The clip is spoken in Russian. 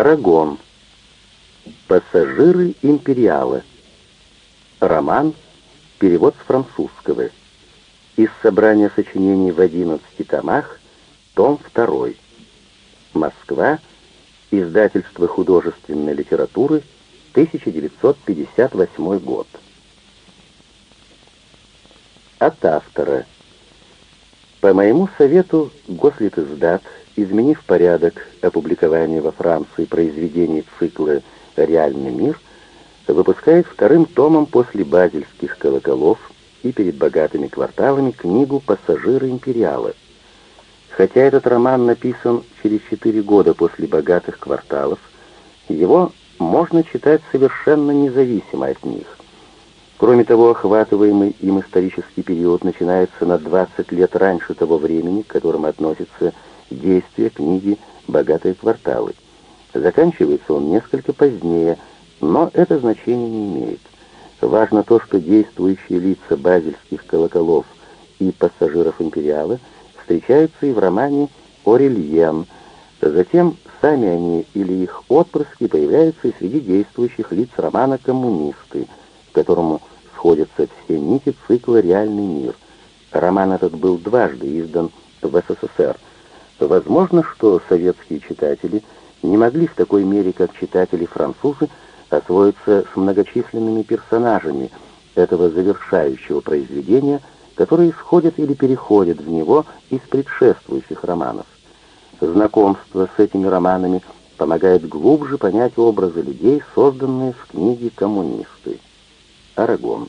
Арагон. Пассажиры империала. Роман. Перевод с французского. Из собрания сочинений в 11 томах. Том 2. Москва. Издательство художественной литературы. 1958 год. От автора. По моему совету Гослитиздат, изменив порядок опубликования во Франции произведений цикла «Реальный мир», выпускает вторым томом после базельских колоколов и перед богатыми кварталами книгу «Пассажиры империала». Хотя этот роман написан через четыре года после богатых кварталов, его можно читать совершенно независимо от них. Кроме того, охватываемый им исторический период начинается на 20 лет раньше того времени, к которому относится действие книги «Богатые кварталы». Заканчивается он несколько позднее, но это значение не имеет. Важно то, что действующие лица базельских колоколов и пассажиров «Империала» встречаются и в романе «Орельен», затем сами они или их отпрыски появляются и среди действующих лиц романа «Коммунисты», которому сходятся все нити цикла «Реальный мир». Роман этот был дважды издан в СССР. Возможно, что советские читатели не могли в такой мере, как читатели-французы, освоиться с многочисленными персонажами этого завершающего произведения, которые исходят или переходят в него из предшествующих романов. Знакомство с этими романами помогает глубже понять образы людей, созданные в книге «Коммунисты». Арагон.